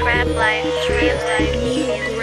Trap life, trap life.